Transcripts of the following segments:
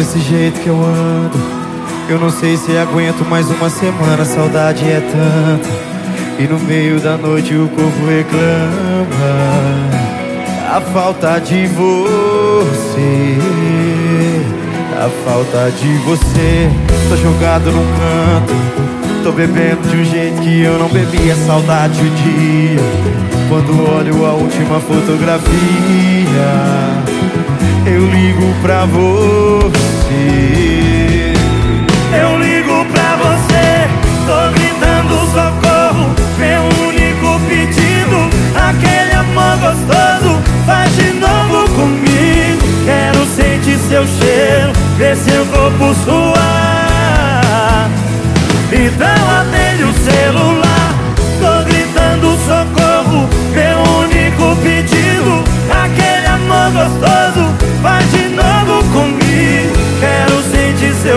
desse jeito que eu ando Eu não sei se aguento mais uma semana Saudade é tanta. E no meio da noite o corpo reclama A falta de você A falta de você. Tô jogado num canto Tô bebendo de um jeito que eu não bebia Saudade o dia. Quando olho a última fotografia eu ligo pra você. Eu ligo pra você, tô gritando socorro. Meu único pedido, aquele amor gostoso, faz de novo comigo. Quero sentir seu cheiro, ver seu corpo suar. Então atende o celular, tô gritando socorro.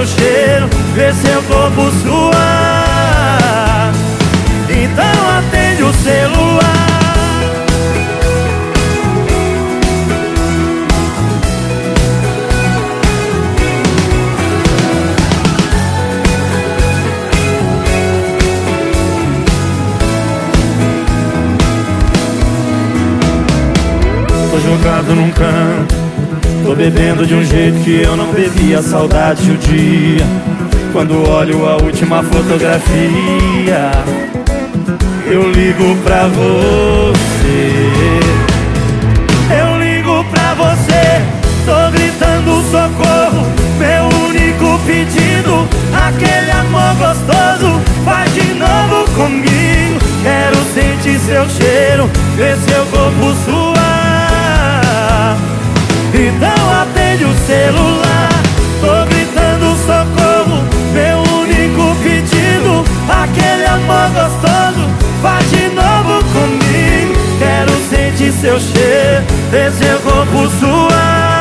Seu cheiro Ver seu corpo suar Então atende o celular. Tô jogado num canto Tô bebendo de um jeito que eu não bebia Saudade o dia. Quando olho a última fotografia Eu ligo pra você. Eu ligo pra você Tô gritando socorro. Meu único pedido Aquele amor gostoso. Faz de novo comigo Quero sentir seu cheiro. Ver seu corpo suar celular. Tô gritando socorro Meu único pedido. Aquele amor gostoso Faz de novo comigo. Quero sentir seu cheiro Ver seu corpo suar